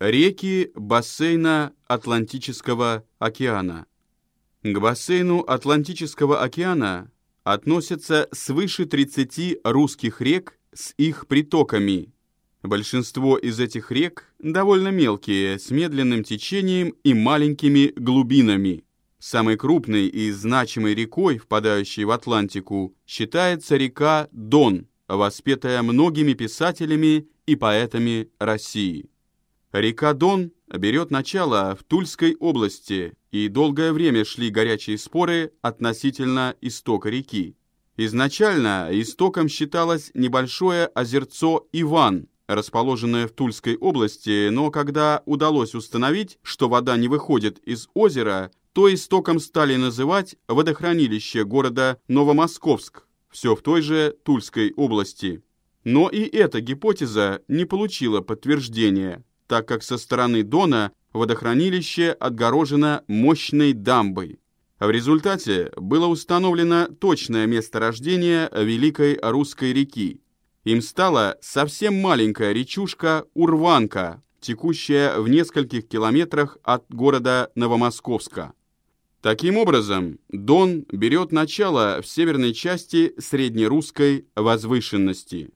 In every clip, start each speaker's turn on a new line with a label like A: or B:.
A: Реки бассейна Атлантического океана. К бассейну Атлантического океана относятся свыше 30 русских рек с их притоками. Большинство из этих рек довольно мелкие, с медленным течением и маленькими глубинами. Самой крупной и значимой рекой, впадающей в Атлантику, считается река Дон, воспетая многими писателями и поэтами России. Река Дон берет начало в Тульской области, и долгое время шли горячие споры относительно истока реки. Изначально истоком считалось небольшое озерцо Иван, расположенное в Тульской области, но когда удалось установить, что вода не выходит из озера, то истоком стали называть водохранилище города Новомосковск, все в той же Тульской области. Но и эта гипотеза не получила подтверждения так как со стороны Дона водохранилище отгорожено мощной дамбой. В результате было установлено точное месторождение Великой Русской реки. Им стала совсем маленькая речушка Урванка, текущая в нескольких километрах от города Новомосковска. Таким образом, Дон берет начало в северной части среднерусской возвышенности.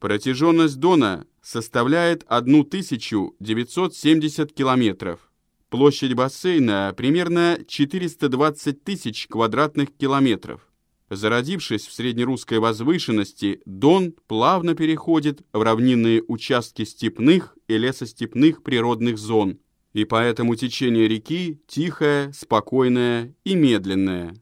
A: Протяженность Дона составляет 1970 километров. Площадь бассейна примерно 420 тысяч квадратных километров. Зародившись в среднерусской возвышенности, Дон плавно переходит в равнинные участки степных и лесостепных природных зон, и поэтому течение реки тихое, спокойное и медленное.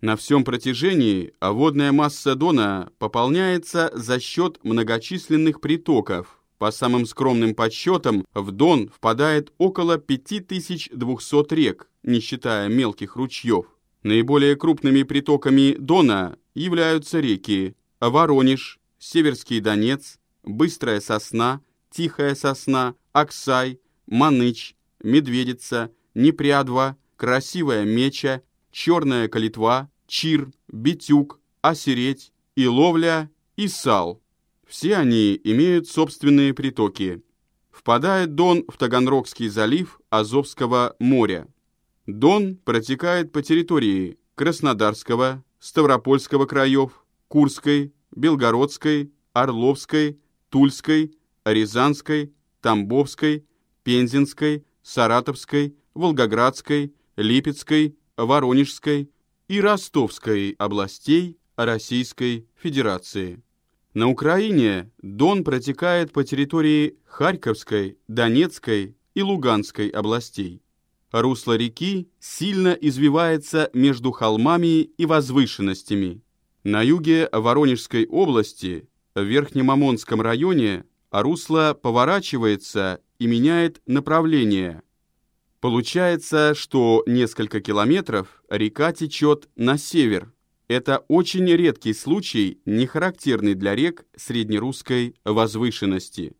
A: На всем протяжении водная масса Дона пополняется за счет многочисленных притоков. По самым скромным подсчетам, в Дон впадает около 5200 рек, не считая мелких ручьев. Наиболее крупными притоками Дона являются реки Воронеж, Северский Донец, Быстрая Сосна, Тихая Сосна, Оксай, Маныч, Медведица, Непрядва, Красивая Меча, Черная Калитва, чир, битюк, осереть и ловля и сал. Все они имеют собственные притоки. Впадает Дон в Таганрогский залив Азовского моря. Дон протекает по территории Краснодарского, Ставропольского краев, Курской, Белгородской, Орловской, Тульской, Рязанской, Тамбовской, Пензенской, Саратовской, Волгоградской, Липецкой, Воронежской, и Ростовской областей Российской Федерации. На Украине Дон протекает по территории Харьковской, Донецкой и Луганской областей. Русло реки сильно извивается между холмами и возвышенностями. На юге Воронежской области, в Верхнем Амонском районе, русло поворачивается и меняет направление – Получается, что несколько километров река течет на север. Это очень редкий случай, не характерный для рек среднерусской возвышенности.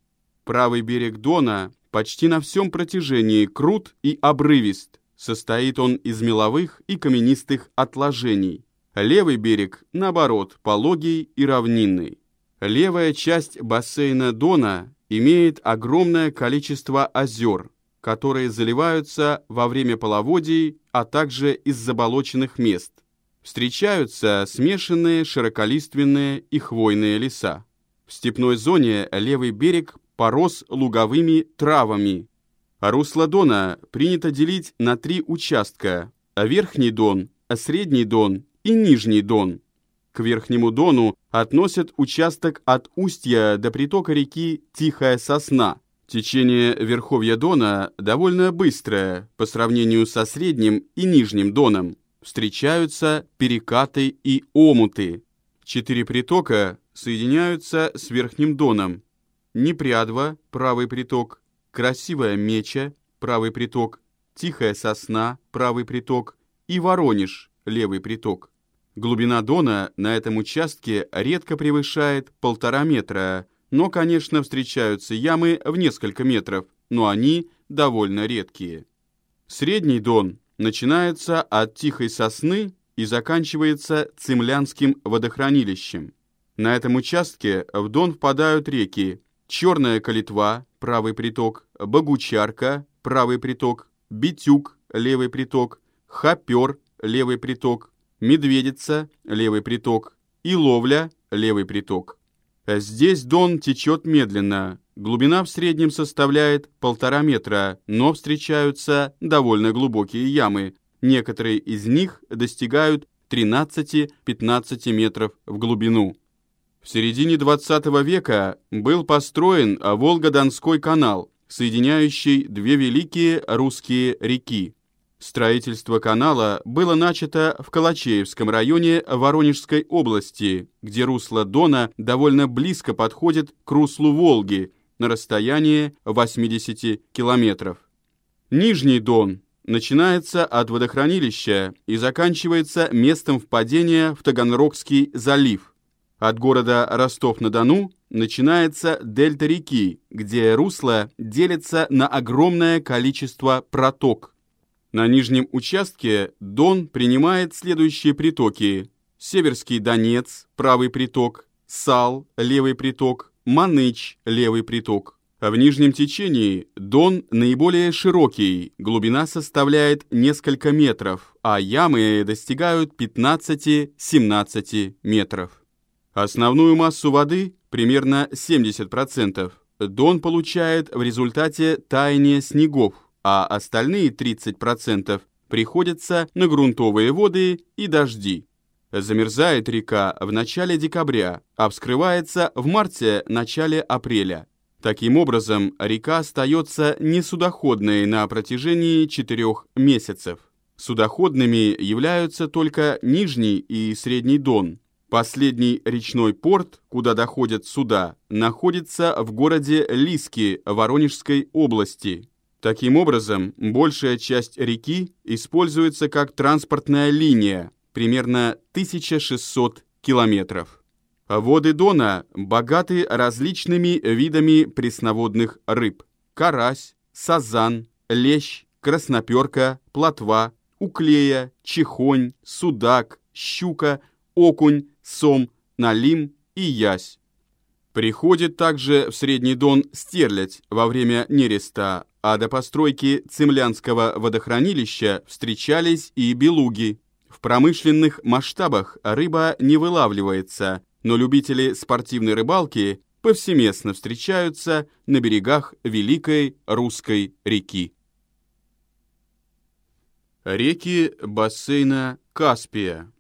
A: Правый берег Дона почти на всем протяжении крут и обрывист. Состоит он из меловых и каменистых отложений. Левый берег, наоборот, пологий и равнинный. Левая часть бассейна Дона имеет огромное количество озер – которые заливаются во время половодий, а также из заболоченных мест. Встречаются смешанные широколиственные и хвойные леса. В степной зоне левый берег порос луговыми травами. Русло Дона принято делить на три участка – Верхний Дон, Средний Дон и Нижний Дон. К Верхнему Дону относят участок от устья до притока реки Тихая Сосна – Течение Верховья Дона довольно быстрое по сравнению со Средним и Нижним Доном. Встречаются перекаты и омуты. Четыре притока соединяются с Верхним Доном. Непрядва – правый приток, Красивая Меча – правый приток, Тихая Сосна – правый приток и Воронеж – левый приток. Глубина Дона на этом участке редко превышает полтора метра – но, конечно, встречаются ямы в несколько метров, но они довольно редкие. Средний Дон начинается от Тихой Сосны и заканчивается Цемлянским водохранилищем. На этом участке в Дон впадают реки Черная Калитва, правый приток, Богучарка, правый приток, Битюк, левый приток, Хопер, левый приток, Медведица, левый приток и Ловля, левый приток. Здесь Дон течет медленно, глубина в среднем составляет полтора метра, но встречаются довольно глубокие ямы, некоторые из них достигают 13-15 метров в глубину. В середине 20 века был построен Волго-Донской канал, соединяющий две великие русские реки. Строительство канала было начато в Калачеевском районе Воронежской области, где русло Дона довольно близко подходит к руслу Волги на расстоянии 80 километров. Нижний Дон начинается от водохранилища и заканчивается местом впадения в Таганрогский залив – от города Ростов-на-Дону начинается дельта реки, где русло делится на огромное количество проток. На нижнем участке Дон принимает следующие притоки. Северский Донец, правый приток, Сал, левый приток, Маныч, левый приток. А в нижнем течении Дон наиболее широкий, глубина составляет несколько метров, а ямы достигают 15-17 метров. Основную массу воды, примерно 70%, Дон получает в результате таяния снегов, а остальные 30% приходятся на грунтовые воды и дожди. Замерзает река в начале декабря, а вскрывается в марте-начале апреля. Таким образом, река остается несудоходной на протяжении четырех месяцев. Судоходными являются только Нижний и Средний Дон – Последний речной порт, куда доходят суда, находится в городе Лиски Воронежской области. Таким образом, большая часть реки используется как транспортная линия, примерно 1600 километров. Воды Дона богаты различными видами пресноводных рыб. Карась, сазан, лещ, красноперка, плотва, уклея, чехонь, судак, щука, окунь, сом, налим и ясь. Приходит также в Средний Дон стерлядь во время нереста, а до постройки Цемлянского водохранилища встречались и белуги. В промышленных масштабах рыба не вылавливается, но любители спортивной рыбалки повсеместно встречаются на берегах Великой Русской реки. Реки бассейна Каспия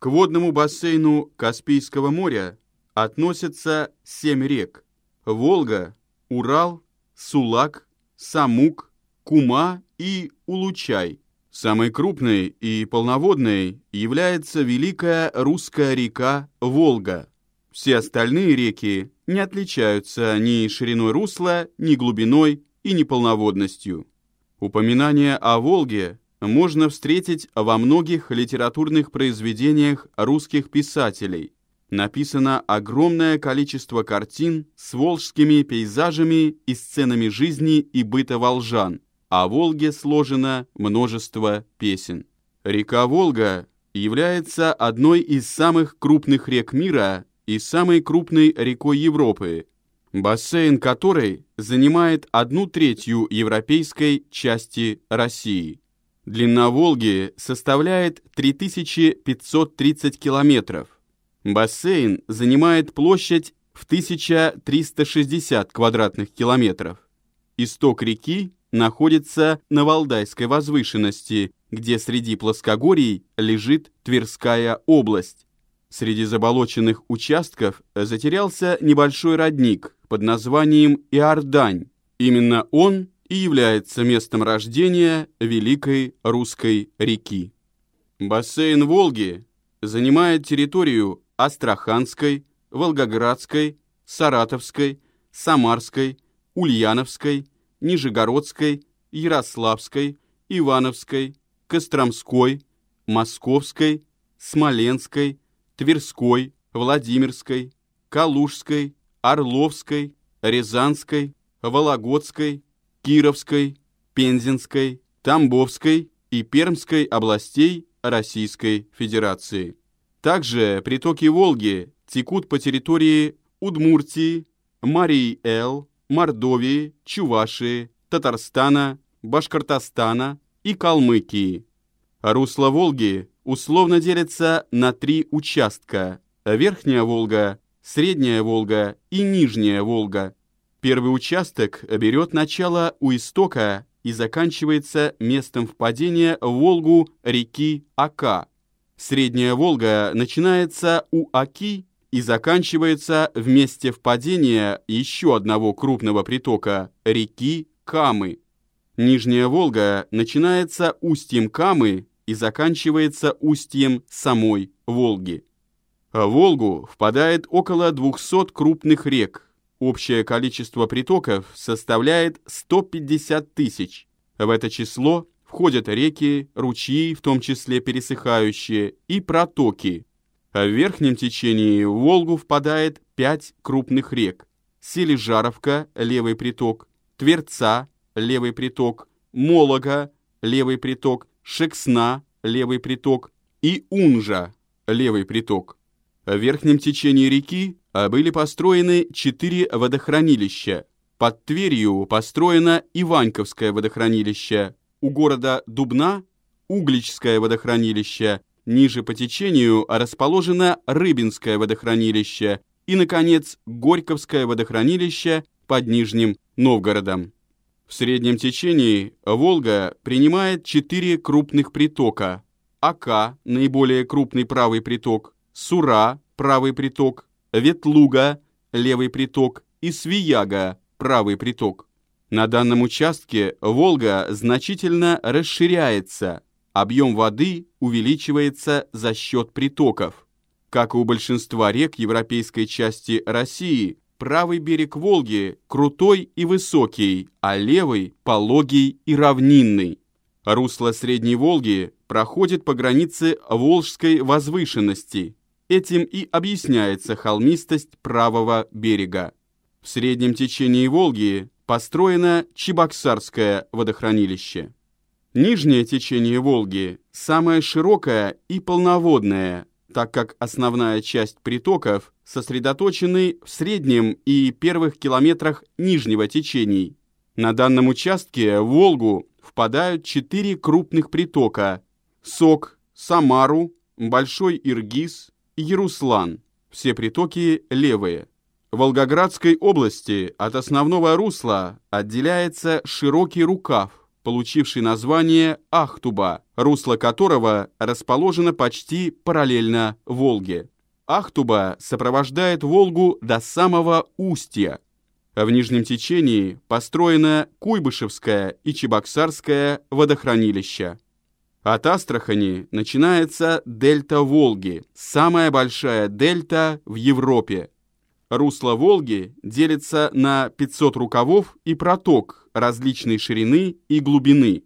A: к водному бассейну Каспийского моря относятся семь рек – Волга, Урал, Сулак, Самук, Кума и Улучай. Самой крупной и полноводной является великая русская река Волга. Все остальные реки не отличаются ни шириной русла, ни глубиной и ни полноводностью. Упоминание о Волге можно встретить во многих литературных произведениях русских писателей. Написано огромное количество картин с волжскими пейзажами и сценами жизни и быта волжан. О Волге сложено множество песен. Река Волга является одной из самых крупных рек мира и самой крупной рекой Европы, бассейн которой занимает одну третью европейской части России. Длина Волги составляет 3530 километров. Бассейн занимает площадь в 1360 квадратных километров. Исток реки находится на Валдайской возвышенности, где среди плоскогорий лежит Тверская область. Среди заболоченных участков затерялся небольшой родник под названием Иордань. Именно он и является местом рождения Великой Русской реки. Бассейн Волги занимает территорию Астраханской, Волгоградской, Саратовской, Самарской, Ульяновской, Нижегородской, Ярославской, Ивановской, Костромской, Московской, Смоленской, Тверской, Владимирской, Калужской, Орловской, Рязанской, Вологодской, Кировской, Пензенской, Тамбовской и Пермской областей Российской Федерации. Также притоки Волги текут по территории Удмуртии, Марий-Эл, Мордовии, Чувашии, Татарстана, Башкортостана и Калмыкии. Русло Волги условно делится на три участка – Верхняя Волга, Средняя Волга и Нижняя Волга. Первый участок берет начало у истока и заканчивается местом впадения в Волгу реки Ака. Средняя Волга начинается у Аки и заканчивается в месте впадения еще одного крупного притока реки Камы. Нижняя Волга начинается устьем Камы и заканчивается устьем самой Волги. В Волгу впадает около 200 крупных рек. Общее количество притоков составляет 150 тысяч. В это число входят реки, ручьи, в том числе пересыхающие, и протоки. В верхнем течении в Волгу впадает 5 крупных рек. Сележаровка, левый приток, Тверца, левый приток, Молога, левый приток, Шексна, левый приток и Унжа, левый приток. В верхнем течении реки были построены четыре водохранилища. Под Тверью построено Иваньковское водохранилище, у города Дубна – Угличское водохранилище, ниже по течению расположено Рыбинское водохранилище и, наконец, Горьковское водохранилище под Нижним Новгородом. В среднем течении Волга принимает четыре крупных притока. Ака – наиболее крупный правый приток, Сура – правый приток, Ветлуга – левый приток и Свияга – правый приток. На данном участке Волга значительно расширяется, объем воды увеличивается за счет притоков. Как и у большинства рек европейской части России, правый берег Волги крутой и высокий, а левый – пологий и равнинный. Русло Средней Волги проходит по границе Волжской возвышенности. Этим и объясняется холмистость правого берега. В среднем течении Волги построено Чебоксарское водохранилище. Нижнее течение Волги самое широкое и полноводное, так как основная часть притоков сосредоточены в среднем и первых километрах нижнего течений. На данном участке в Волгу впадают четыре крупных притока – Сок, Самару, Большой Иргиз и Яруслан. Все притоки левые. В Волгоградской области от основного русла отделяется широкий рукав, получивший название Ахтуба, русло которого расположено почти параллельно Волге. Ахтуба сопровождает Волгу до самого устья. В нижнем течении построено Куйбышевское и Чебоксарское водохранилища. От Астрахани начинается дельта Волги, самая большая дельта в Европе. Русло Волги делится на 500 рукавов и проток различной ширины и глубины.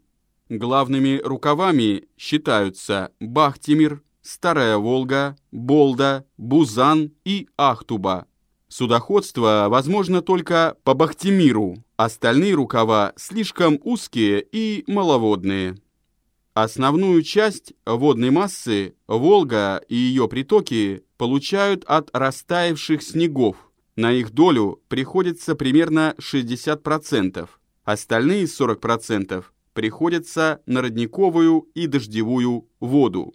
A: Главными рукавами считаются Бахтимир, Старая Волга, Болда, Бузан и Ахтуба. Судоходство возможно только по Бахтимиру, остальные рукава слишком узкие и маловодные. Основную часть водной массы Волга и ее притоки получают от растаявших снегов. На их долю приходится примерно 60%. Остальные 40% приходятся на родниковую и дождевую воду.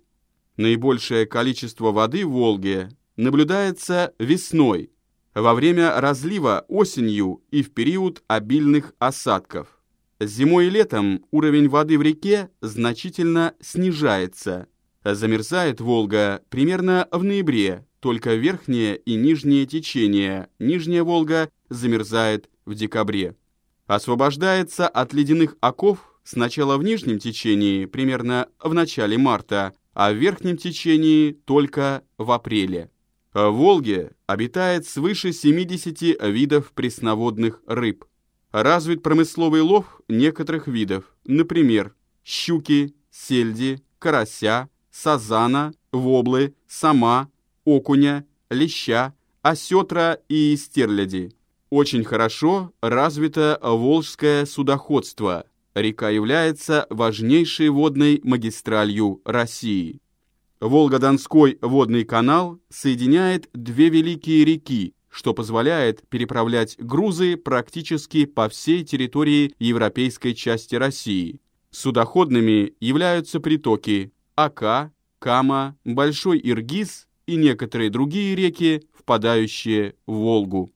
A: Наибольшее количество воды в Волге наблюдается весной, во время разлива осенью и в период обильных осадков. Зимой и летом уровень воды в реке значительно снижается. Замерзает Волга примерно в ноябре, только верхнее и нижнее течение. Нижняя Волга замерзает в декабре. Освобождается от ледяных оков сначала в нижнем течении, примерно в начале марта, а в верхнем течении только в апреле. В Волге обитает свыше 70 видов пресноводных рыб. Развит промысловый лов некоторых видов, например, щуки, сельди, карася, сазана, воблы, сама, окуня, леща, осетра и стерляди. Очень хорошо развито волжское судоходство. Река является важнейшей водной магистралью России. Волго-Донской водный канал соединяет две великие реки что позволяет переправлять грузы практически по всей территории европейской части России. Судоходными являются притоки Ака, Кама, Большой Иргиз и некоторые другие реки, впадающие в Волгу.